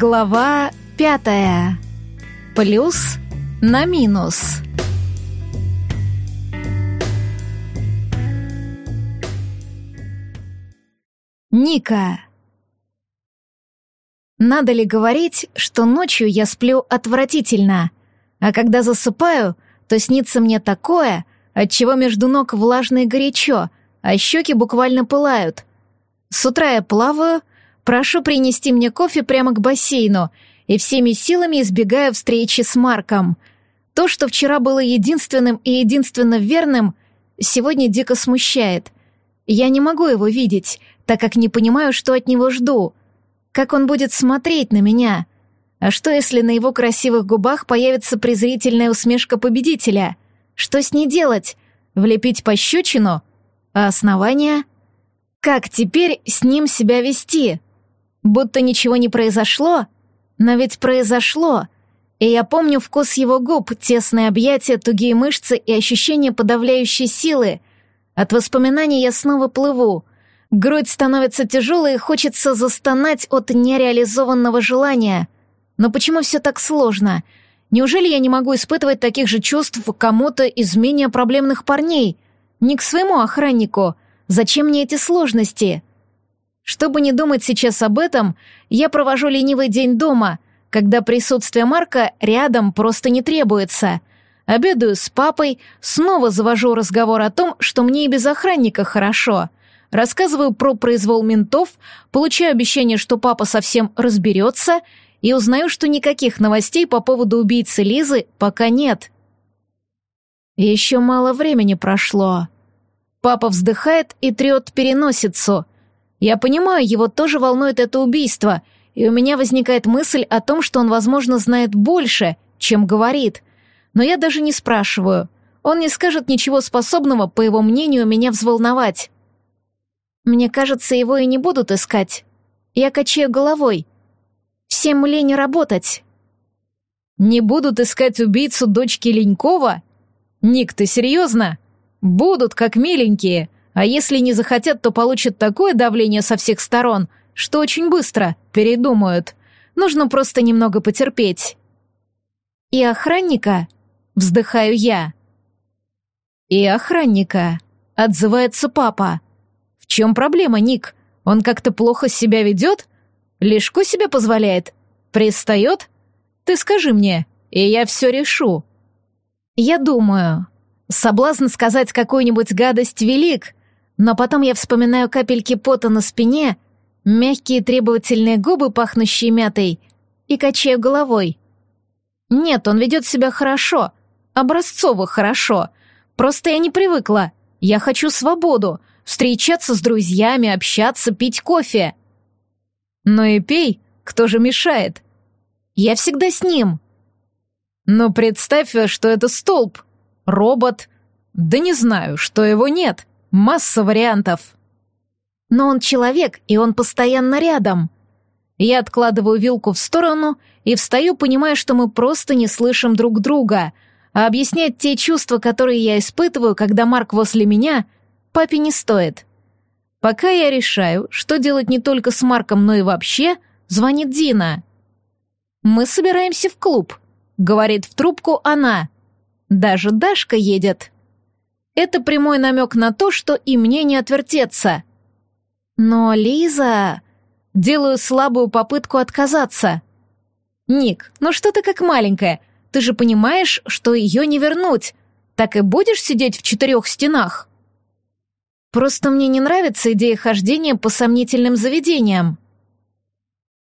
Глава пятая. Плюс на минус. Ника. Надо ли говорить, что ночью я сплю отвратительно, а когда засыпаю, то снится мне такое, от чего между ног влажно и горячо, а щеки буквально пылают. С утра я плаваю, Прошу принести мне кофе прямо к бассейну и всеми силами избегаю встречи с Марком. То, что вчера было единственным и единственно верным, сегодня дико смущает. Я не могу его видеть, так как не понимаю, что от него жду. Как он будет смотреть на меня? А что, если на его красивых губах появится презрительная усмешка победителя? Что с ней делать? Влепить пощечину? А основания? Как теперь с ним себя вести? Будто ничего не произошло, но ведь произошло. И я помню вкус его губ, тесные объятия, тугие мышцы и ощущение подавляющей силы. От воспоминаний я снова плыву. Грудь становится тяжелой и хочется застонать от нереализованного желания. Но почему все так сложно? Неужели я не могу испытывать таких же чувств кому-то из менее проблемных парней? Не к своему охраннику. Зачем мне эти сложности?» Чтобы не думать сейчас об этом, я провожу ленивый день дома, когда присутствие Марка рядом просто не требуется. Обедаю с папой, снова завожу разговор о том, что мне и без охранника хорошо. Рассказываю про произвол ментов, получаю обещание, что папа совсем разберется, и узнаю, что никаких новостей по поводу убийцы Лизы пока нет. Еще мало времени прошло. Папа вздыхает и трет переносицу — я понимаю, его тоже волнует это убийство, и у меня возникает мысль о том, что он, возможно, знает больше, чем говорит. Но я даже не спрашиваю. Он не скажет ничего способного, по его мнению, меня взволновать. Мне кажется, его и не будут искать. Я качаю головой. Всем лень работать. Не будут искать убийцу дочки Ленькова? Ник, ты серьезно? Будут, как миленькие. А если не захотят, то получат такое давление со всех сторон, что очень быстро передумают. Нужно просто немного потерпеть. И охранника, вздыхаю я. И охранника, отзывается папа. В чем проблема, Ник? Он как-то плохо себя ведет? Лишку себе позволяет? Пристает? Ты скажи мне, и я все решу. Я думаю, соблазн сказать какую-нибудь гадость велик, но потом я вспоминаю капельки пота на спине, мягкие требовательные губы, пахнущие мятой, и качаю головой. Нет, он ведет себя хорошо, образцово хорошо. Просто я не привыкла. Я хочу свободу, встречаться с друзьями, общаться, пить кофе. Ну и пей, кто же мешает? Я всегда с ним. Но представь, что это столб, робот. Да не знаю, что его нет. Масса вариантов. Но он человек, и он постоянно рядом. Я откладываю вилку в сторону и встаю, понимая, что мы просто не слышим друг друга, а объяснять те чувства, которые я испытываю, когда Марк возле меня, папе не стоит. Пока я решаю, что делать не только с Марком, но и вообще, звонит Дина. «Мы собираемся в клуб», — говорит в трубку она. «Даже Дашка едет». Это прямой намек на то, что и мне не отвертеться. Но Лиза... Делаю слабую попытку отказаться. «Ник, ну что ты как маленькая? Ты же понимаешь, что ее не вернуть. Так и будешь сидеть в четырех стенах?» «Просто мне не нравится идея хождения по сомнительным заведениям».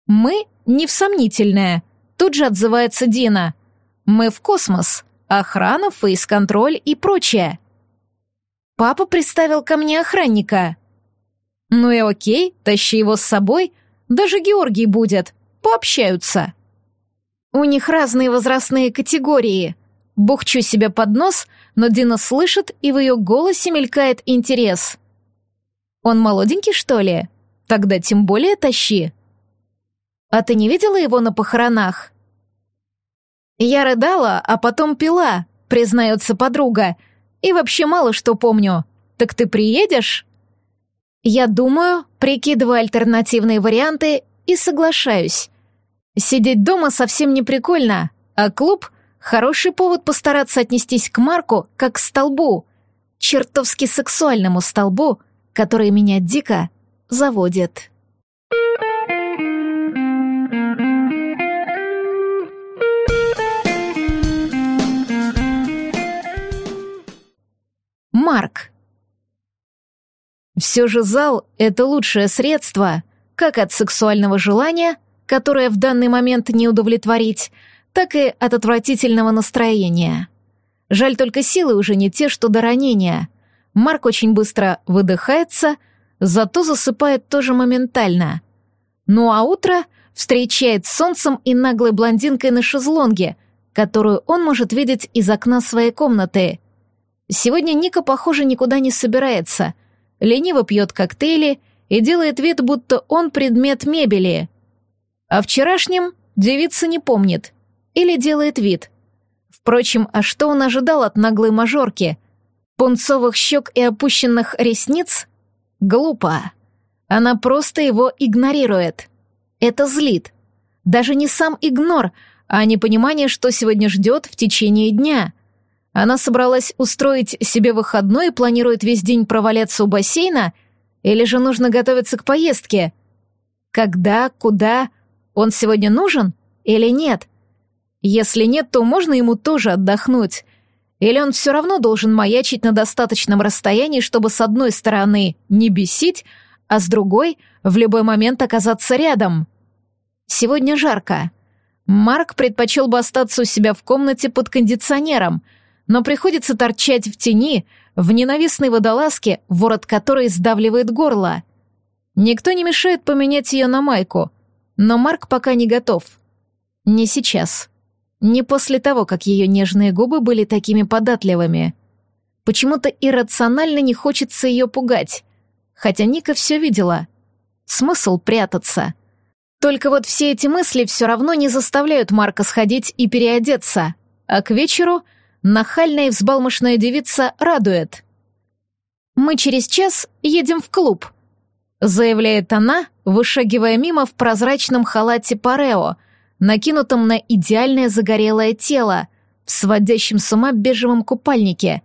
«Мы не в сомнительное», — тут же отзывается Дина. «Мы в космос. Охрана, фейс-контроль и прочее». Папа приставил ко мне охранника. Ну и окей, тащи его с собой. Даже Георгий будет. Пообщаются. У них разные возрастные категории. Бухчу себе под нос, но Дина слышит, и в ее голосе мелькает интерес. Он молоденький, что ли? Тогда тем более тащи. А ты не видела его на похоронах? Я рыдала, а потом пила, признается подруга, и вообще мало что помню. Так ты приедешь?» Я думаю, прикидываю альтернативные варианты и соглашаюсь. Сидеть дома совсем не прикольно, а клуб — хороший повод постараться отнестись к Марку как к столбу, чертовски сексуальному столбу, который меня дико заводит. Марк. Все же зал — это лучшее средство как от сексуального желания, которое в данный момент не удовлетворить, так и от отвратительного настроения. Жаль только силы уже не те, что до ранения. Марк очень быстро выдыхается, зато засыпает тоже моментально. Ну а утро встречает солнцем и наглой блондинкой на шезлонге, которую он может видеть из окна своей комнаты. Сегодня Ника, похоже, никуда не собирается. Лениво пьет коктейли и делает вид, будто он предмет мебели. О вчерашнем девица не помнит. Или делает вид. Впрочем, а что он ожидал от наглой мажорки? Пунцовых щек и опущенных ресниц? Глупо. Она просто его игнорирует. Это злит. Даже не сам игнор, а непонимание, что сегодня ждет в течение дня — она собралась устроить себе выходной и планирует весь день проваляться у бассейна? Или же нужно готовиться к поездке? Когда, куда? Он сегодня нужен или нет? Если нет, то можно ему тоже отдохнуть. Или он все равно должен маячить на достаточном расстоянии, чтобы с одной стороны не бесить, а с другой в любой момент оказаться рядом? Сегодня жарко. Марк предпочел бы остаться у себя в комнате под кондиционером — но приходится торчать в тени, в ненавистной водолазке, ворот которой сдавливает горло. Никто не мешает поменять ее на майку, но Марк пока не готов. Не сейчас. Не после того, как ее нежные губы были такими податливыми. Почему-то иррационально не хочется ее пугать, хотя Ника все видела. Смысл прятаться. Только вот все эти мысли все равно не заставляют Марка сходить и переодеться, а к вечеру — Нахальная и взбалмошная девица радует. «Мы через час едем в клуб», — заявляет она, вышагивая мимо в прозрачном халате парео, накинутом на идеальное загорелое тело, в сводящем с ума бежевом купальнике.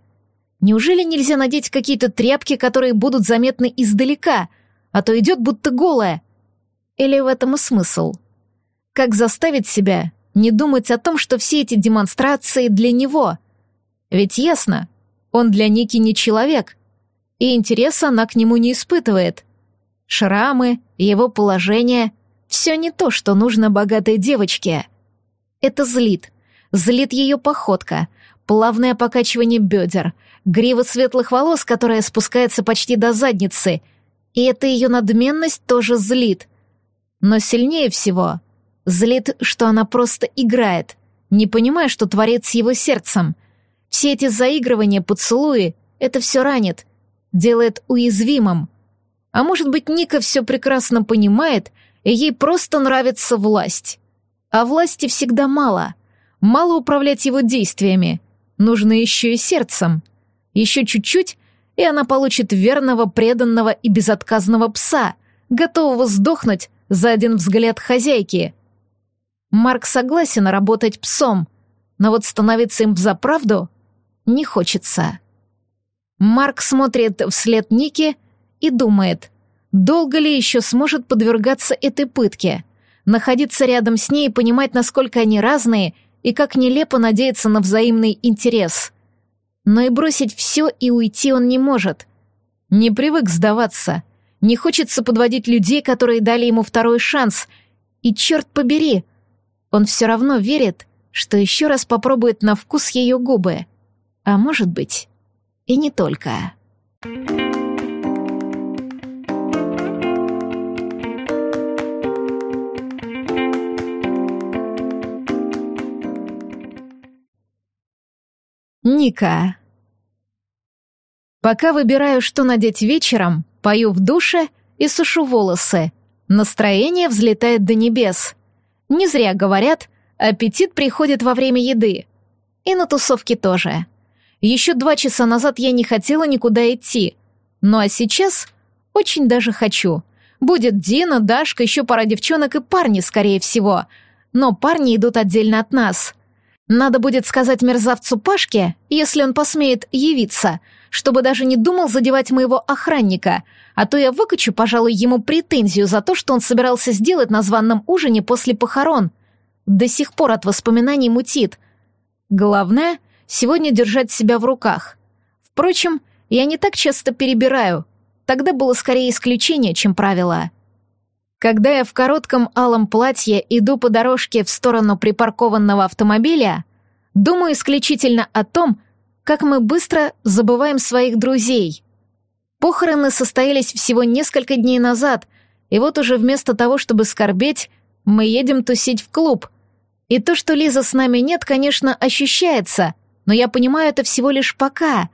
Неужели нельзя надеть какие-то тряпки, которые будут заметны издалека, а то идет будто голая? Или в этом и смысл? Как заставить себя не думать о том, что все эти демонстрации для него — ведь ясно, он для Ники не человек, и интереса она к нему не испытывает. Шрамы, его положение — все не то, что нужно богатой девочке. Это злит. Злит ее походка, плавное покачивание бедер, грива светлых волос, которая спускается почти до задницы, и эта ее надменность тоже злит. Но сильнее всего злит, что она просто играет, не понимая, что творит с его сердцем — все эти заигрывания, поцелуи — это все ранит, делает уязвимым. А может быть, Ника все прекрасно понимает, и ей просто нравится власть. А власти всегда мало. Мало управлять его действиями. Нужно еще и сердцем. Еще чуть-чуть, и она получит верного, преданного и безотказного пса, готового сдохнуть за один взгляд хозяйки. Марк согласен работать псом, но вот становиться им взаправду не хочется. Марк смотрит вслед Нике и думает, долго ли еще сможет подвергаться этой пытке, находиться рядом с ней и понимать, насколько они разные и как нелепо надеяться на взаимный интерес. Но и бросить все и уйти он не может. Не привык сдаваться. Не хочется подводить людей, которые дали ему второй шанс. И черт побери, он все равно верит, что еще раз попробует на вкус ее губы. А может быть, и не только. Ника. Пока выбираю, что надеть вечером, пою в душе и сушу волосы. Настроение взлетает до небес. Не зря говорят, аппетит приходит во время еды. И на тусовке тоже. Еще два часа назад я не хотела никуда идти. Ну а сейчас очень даже хочу. Будет Дина, Дашка, еще пара девчонок и парни, скорее всего. но парни идут отдельно от нас. Надо будет сказать мерзавцу Пашке, если он посмеет явиться, чтобы даже не думал задевать моего охранника, а то я выкачу, пожалуй, ему претензию за то, что он собирался сделать на званном ужине после похорон. До сих пор от воспоминаний мутит. Главное — сегодня держать себя в руках. Впрочем, я не так часто перебираю. Тогда было скорее исключение, чем правило. Когда я в коротком алом платье иду по дорожке в сторону припаркованного автомобиля, думаю исключительно о том, как мы быстро забываем своих друзей. Похороны состоялись всего несколько дней назад, и вот уже вместо того, чтобы скорбеть, мы едем тусить в клуб. И то, что Лиза с нами нет, конечно, ощущается, но я понимаю это всего лишь пока.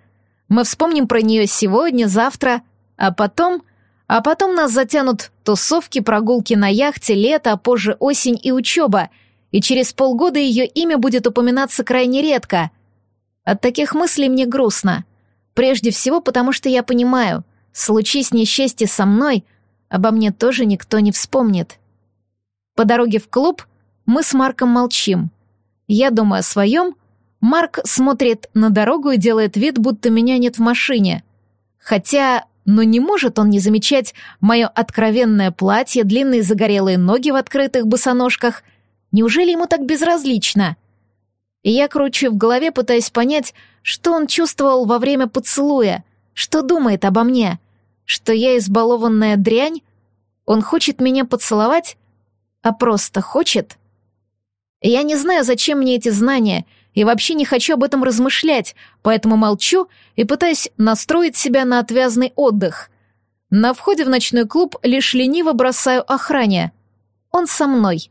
Мы вспомним про нее сегодня, завтра, а потом а потом нас затянут тусовки, прогулки на яхте, лето, а позже осень и учеба, и через полгода ее имя будет упоминаться крайне редко. От таких мыслей мне грустно. Прежде всего потому, что я понимаю, случись несчастье со мной, обо мне тоже никто не вспомнит. По дороге в клуб мы с Марком молчим. Я думаю о своем, Марк смотрит на дорогу и делает вид, будто меня нет в машине. Хотя но не может он не замечать мое откровенное платье, длинные загорелые ноги в открытых босоножках. Неужели ему так безразлично? И я кручу в голове, пытаясь понять, что он чувствовал во время поцелуя, что думает обо мне, что я избалованная дрянь, он хочет меня поцеловать, а просто хочет. Я не знаю, зачем мне эти знания — и вообще не хочу об этом размышлять, поэтому молчу и пытаюсь настроить себя на отвязный отдых. На входе в ночной клуб лишь лениво бросаю охране. Он со мной.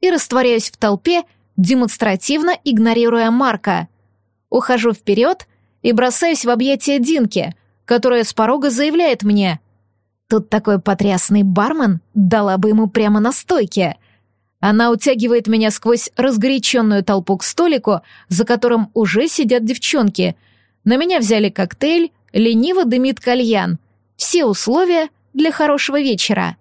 И растворяюсь в толпе, демонстративно игнорируя Марка. Ухожу вперед и бросаюсь в объятия Динки, которая с порога заявляет мне. Тут такой потрясный бармен, дала бы ему прямо на стойке — она утягивает меня сквозь разгоряченную толпу к столику, за которым уже сидят девчонки. На меня взяли коктейль, лениво дымит кальян. Все условия для хорошего вечера.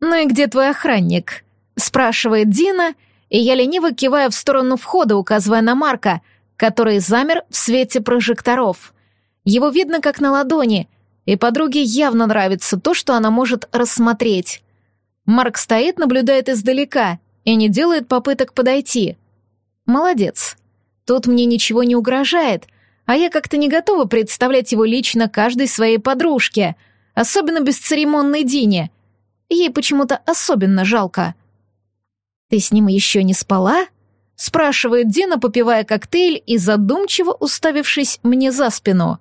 «Ну и где твой охранник?» — спрашивает Дина, и я лениво киваю в сторону входа, указывая на Марка, который замер в свете прожекторов. Его видно как на ладони, и подруге явно нравится то, что она может рассмотреть. Марк стоит, наблюдает издалека и не делает попыток подойти. Молодец. Тут мне ничего не угрожает, а я как-то не готова представлять его лично каждой своей подружке, особенно бесцеремонной Дине. Ей почему-то особенно жалко. «Ты с ним еще не спала?» — спрашивает Дина, попивая коктейль и задумчиво уставившись мне за спину.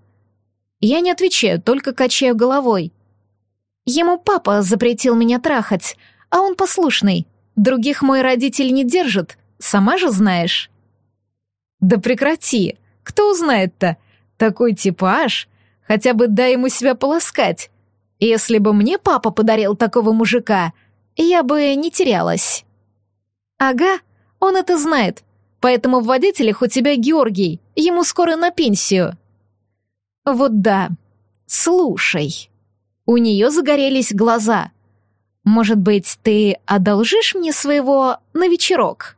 Я не отвечаю, только качаю головой. Ему папа запретил меня трахать, а он послушный. Других мой родитель не держит, сама же знаешь. Да прекрати, кто узнает-то? Такой типаж, хотя бы дай ему себя полоскать. Если бы мне папа подарил такого мужика, я бы не терялась. Ага, он это знает, поэтому в водителях у тебя Георгий, ему скоро на пенсию. Вот да, слушай. У нее загорелись глаза. «Может быть, ты одолжишь мне своего на вечерок?»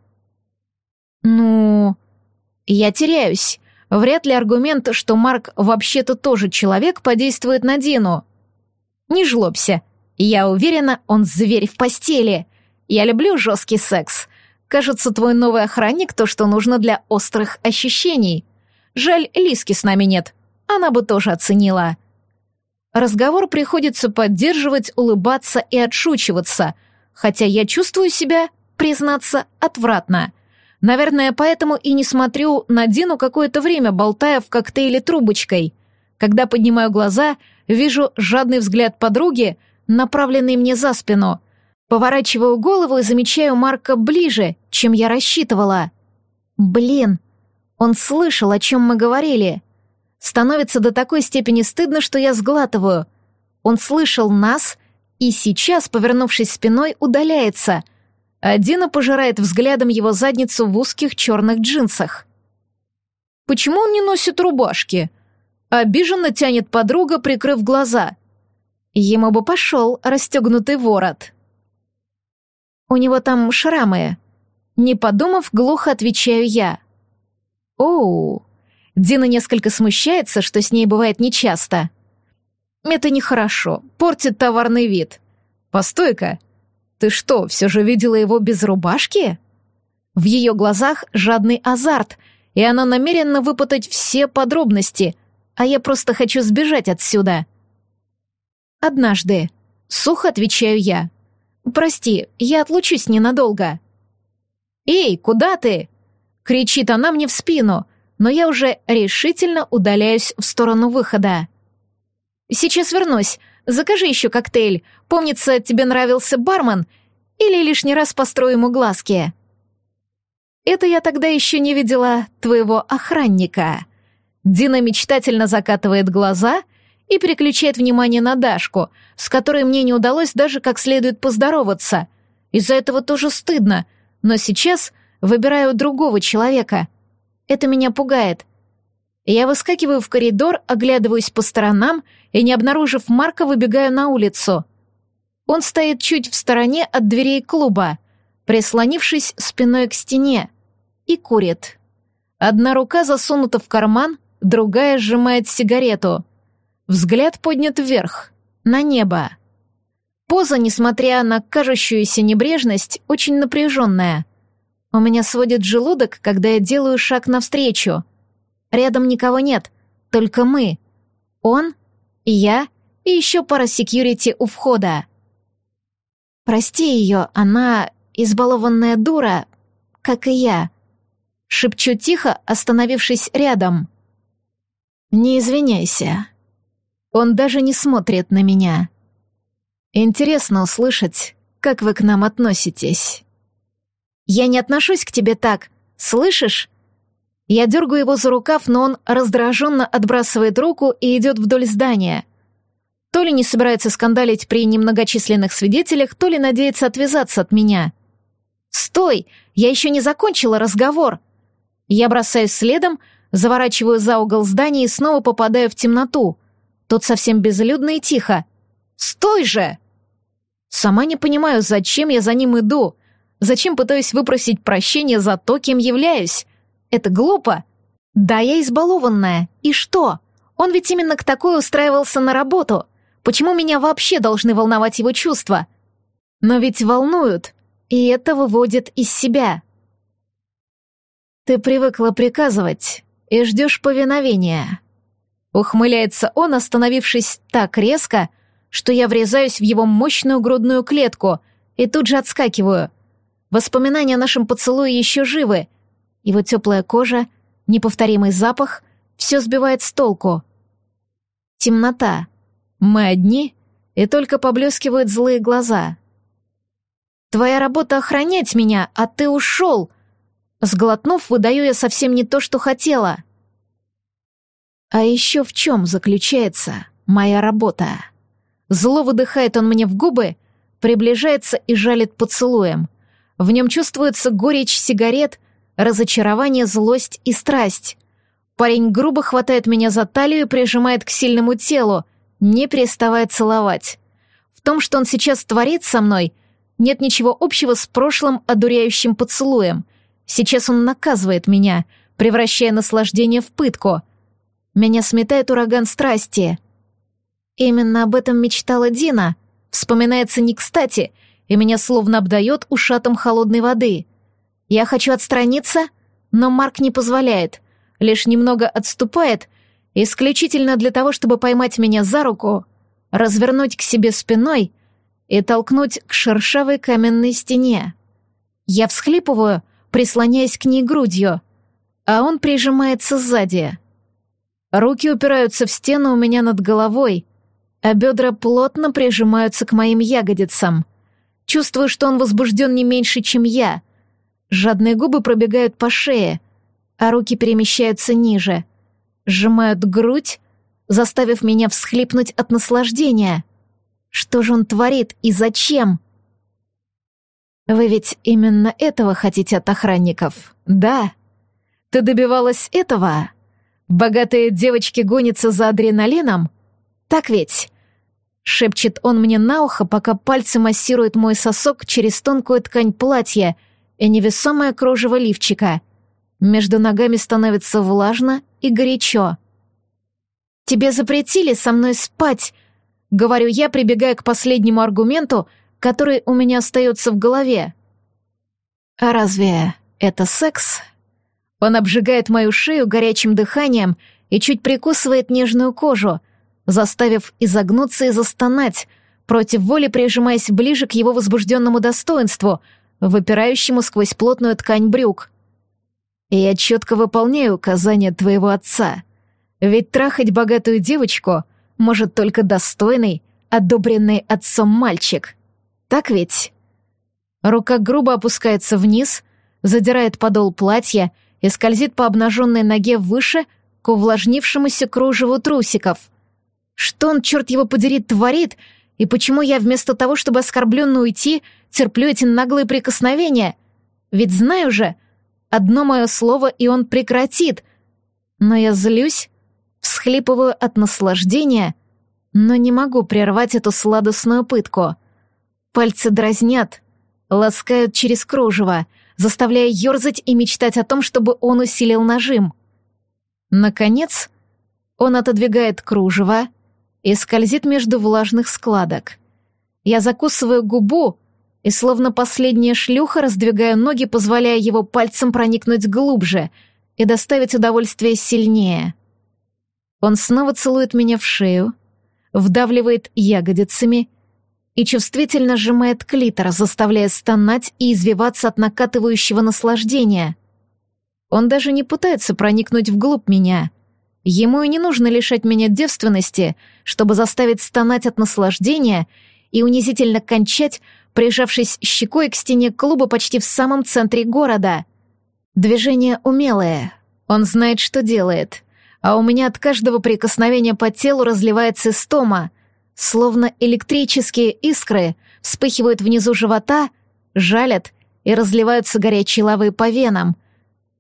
«Ну...» «Я теряюсь. Вряд ли аргумент, что Марк вообще-то тоже человек, подействует на Дину. Не жлобся. Я уверена, он зверь в постели. Я люблю жесткий секс. Кажется, твой новый охранник — то, что нужно для острых ощущений. Жаль, Лиски с нами нет. Она бы тоже оценила. Разговор приходится поддерживать, улыбаться и отшучиваться, хотя я чувствую себя, признаться, отвратно. Наверное, поэтому и не смотрю на Дину какое-то время, болтая в коктейле трубочкой. Когда поднимаю глаза, вижу жадный взгляд подруги, направленный мне за спину. Поворачиваю голову и замечаю Марка ближе, чем я рассчитывала. Блин, он слышал, о чем мы говорили. Становится до такой степени стыдно, что я сглатываю. Он слышал нас и сейчас, повернувшись спиной, удаляется. А Дина пожирает взглядом его задницу в узких черных джинсах. «Почему он не носит рубашки?» Обиженно тянет подруга, прикрыв глаза. Ему бы пошел расстегнутый ворот. У него там шрамы. Не подумав, глухо отвечаю я. Оу. Дина несколько смущается, что с ней бывает нечасто. Это нехорошо, портит товарный вид. Постой-ка, ты что, все же видела его без рубашки? В ее глазах жадный азарт, и она намерена выпытать все подробности, а я просто хочу сбежать отсюда. Однажды. Сухо отвечаю я. «Прости, я отлучусь ненадолго». «Эй, куда ты?» — кричит она мне в спину, но я уже решительно удаляюсь в сторону выхода. «Сейчас вернусь. Закажи еще коктейль. Помнится, тебе нравился бармен? Или лишний раз построю ему глазки?» «Это я тогда еще не видела твоего охранника». Дина мечтательно закатывает глаза — и переключает внимание на Дашку, с которой мне не удалось даже как следует поздороваться. Из-за этого тоже стыдно, но сейчас выбираю другого человека. Это меня пугает. Я выскакиваю в коридор, оглядываюсь по сторонам и, не обнаружив Марка, выбегаю на улицу. Он стоит чуть в стороне от дверей клуба, прислонившись спиной к стене, и курит. Одна рука засунута в карман, другая сжимает сигарету — Взгляд поднят вверх, на небо. Поза, несмотря на кажущуюся небрежность, очень напряженная. У меня сводит желудок, когда я делаю шаг навстречу. Рядом никого нет, только мы. Он, я и еще пара секьюрити у входа. Прости ее, она избалованная дура, как и я. Шепчу тихо, остановившись рядом. Не извиняйся. Он даже не смотрит на меня. Интересно услышать, как вы к нам относитесь. Я не отношусь к тебе так, слышишь? Я дергаю его за рукав, но он раздраженно отбрасывает руку и идет вдоль здания. То ли не собирается скандалить при немногочисленных свидетелях, то ли надеется отвязаться от меня. «Стой! Я еще не закончила разговор!» Я бросаюсь следом, заворачиваю за угол здания и снова попадаю в темноту. Тут совсем безлюдно и тихо. «Стой же!» Сама не понимаю, зачем я за ним иду. Зачем пытаюсь выпросить прощения за то, кем являюсь. Это глупо. Да, я избалованная. И что? Он ведь именно к такой устраивался на работу. Почему меня вообще должны волновать его чувства? Но ведь волнуют, и это выводит из себя. Ты привыкла приказывать и ждешь повиновения. Ухмыляется он, остановившись так резко, что я врезаюсь в его мощную грудную клетку и тут же отскакиваю. Воспоминания о нашем поцелуе еще живы. Его теплая кожа, неповторимый запах — все сбивает с толку. Темнота. Мы одни, и только поблескивают злые глаза. «Твоя работа охранять меня, а ты ушел!» Сглотнув, выдаю я совсем не то, что хотела — а еще в чем заключается моя работа? Зло выдыхает он мне в губы, приближается и жалит поцелуем. В нем чувствуется горечь сигарет, разочарование, злость и страсть. Парень грубо хватает меня за талию и прижимает к сильному телу, не переставая целовать. В том, что он сейчас творит со мной, нет ничего общего с прошлым одуряющим поцелуем. Сейчас он наказывает меня, превращая наслаждение в пытку — меня сметает ураган страсти. Именно об этом мечтала Дина. Вспоминается не кстати, и меня словно обдает ушатом холодной воды. Я хочу отстраниться, но Марк не позволяет, лишь немного отступает, исключительно для того, чтобы поймать меня за руку, развернуть к себе спиной и толкнуть к шершавой каменной стене. Я всхлипываю, прислоняясь к ней грудью, а он прижимается сзади — Руки упираются в стену у меня над головой, а бедра плотно прижимаются к моим ягодицам. Чувствую, что он возбужден не меньше, чем я. Жадные губы пробегают по шее, а руки перемещаются ниже, сжимают грудь, заставив меня всхлипнуть от наслаждения. Что же он творит и зачем? Вы ведь именно этого хотите от охранников, да? Ты добивалась этого? Богатые девочки гонятся за адреналином? Так ведь?» Шепчет он мне на ухо, пока пальцы массируют мой сосок через тонкую ткань платья, и невесомое кружево лифчика. Между ногами становится влажно и горячо. «Тебе запретили со мной спать», — говорю я, прибегая к последнему аргументу, который у меня остается в голове. «А разве это секс?» Он обжигает мою шею горячим дыханием и чуть прикусывает нежную кожу, заставив изогнуться и застонать, против воли прижимаясь ближе к его возбужденному достоинству, выпирающему сквозь плотную ткань брюк. «Я четко выполняю указания твоего отца», ведь трахать богатую девочку может только достойный, одобренный отцом мальчик. Так ведь? Рука грубо опускается вниз, задирает подол платья и скользит по обнаженной ноге выше к увлажнившемуся кружеву трусиков. Что он, черт его подери, творит, и почему я вместо того, чтобы оскорбленно уйти, терплю эти наглые прикосновения? Ведь знаю же, одно мое слово, и он прекратит. Но я злюсь, всхлипываю от наслаждения, но не могу прервать эту сладостную пытку. Пальцы дразнят, ласкают через кружево, заставляя ерзать и мечтать о том, чтобы он усилил нажим. Наконец, он отодвигает кружево и скользит между влажных складок. Я закусываю губу и, словно последняя шлюха, раздвигаю ноги, позволяя его пальцем проникнуть глубже и доставить удовольствие сильнее — он снова целует меня в шею, вдавливает ягодицами и чувствительно сжимает клитор, заставляя стонать и извиваться от накатывающего наслаждения. Он даже не пытается проникнуть вглубь меня. Ему и не нужно лишать меня девственности, чтобы заставить стонать от наслаждения и унизительно кончать, прижавшись щекой к стене клуба почти в самом центре города. Движение умелое. Он знает, что делает а у меня от каждого прикосновения по телу разливается истома, словно электрические искры вспыхивают внизу живота, жалят и разливаются горячей лавой по венам.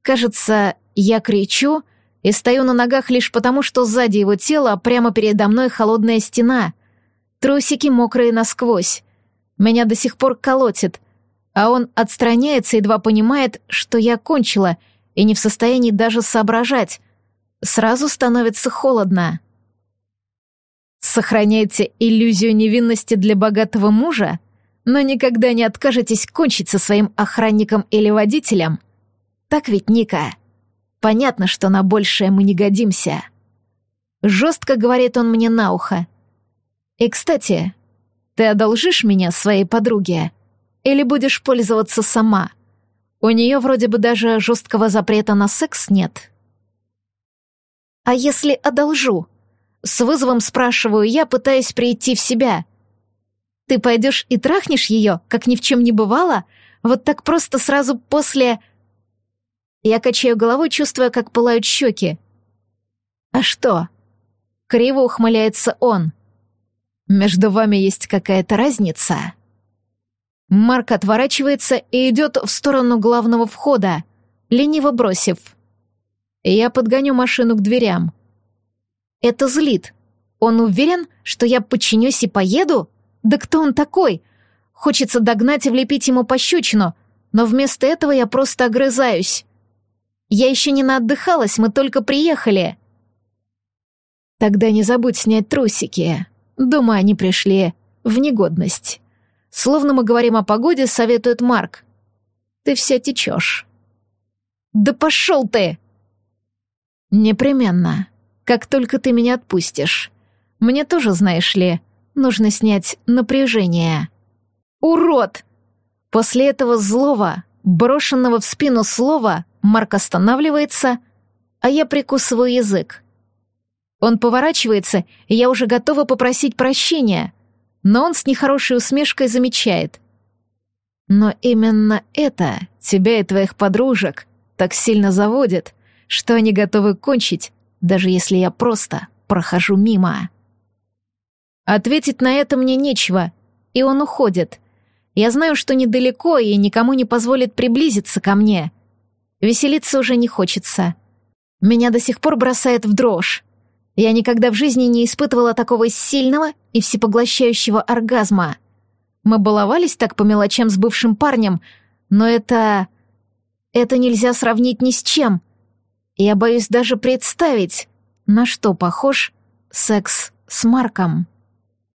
Кажется, я кричу и стою на ногах лишь потому, что сзади его тела прямо передо мной холодная стена. Трусики мокрые насквозь. Меня до сих пор колотит, а он отстраняется, едва понимает, что я кончила и не в состоянии даже соображать, сразу становится холодно. Сохраняйте иллюзию невинности для богатого мужа, но никогда не откажетесь кончить со своим охранником или водителем. Так ведь, Ника? Понятно, что на большее мы не годимся. Жестко говорит он мне на ухо. И, кстати, ты одолжишь меня своей подруге или будешь пользоваться сама? У нее вроде бы даже жесткого запрета на секс нет. «А если одолжу?» С вызовом спрашиваю я, пытаясь прийти в себя. «Ты пойдешь и трахнешь ее, как ни в чем не бывало? Вот так просто сразу после...» Я качаю головой, чувствуя, как пылают щеки. «А что?» Криво ухмыляется он. «Между вами есть какая-то разница?» Марк отворачивается и идет в сторону главного входа, лениво бросив. Я подгоню машину к дверям. Это злит. Он уверен, что я подчинюсь и поеду? Да кто он такой? Хочется догнать и влепить ему пощечину, но вместо этого я просто огрызаюсь. Я еще не наотдыхалась, мы только приехали. Тогда не забудь снять трусики. Думаю, они пришли в негодность. Словно мы говорим о погоде, советует Марк. Ты вся течешь. Да пошел ты! «Непременно. Как только ты меня отпустишь. Мне тоже, знаешь ли, нужно снять напряжение». «Урод!» После этого злого, брошенного в спину слова, Марк останавливается, а я прикусываю язык. Он поворачивается, и я уже готова попросить прощения, но он с нехорошей усмешкой замечает. «Но именно это тебя и твоих подружек так сильно заводит, что они готовы кончить, даже если я просто прохожу мимо. Ответить на это мне нечего, и он уходит. Я знаю, что недалеко и никому не позволит приблизиться ко мне. Веселиться уже не хочется. Меня до сих пор бросает в дрожь. Я никогда в жизни не испытывала такого сильного и всепоглощающего оргазма. Мы баловались так по мелочам с бывшим парнем, но это... Это нельзя сравнить ни с чем. Я боюсь даже представить, на что похож секс с Марком.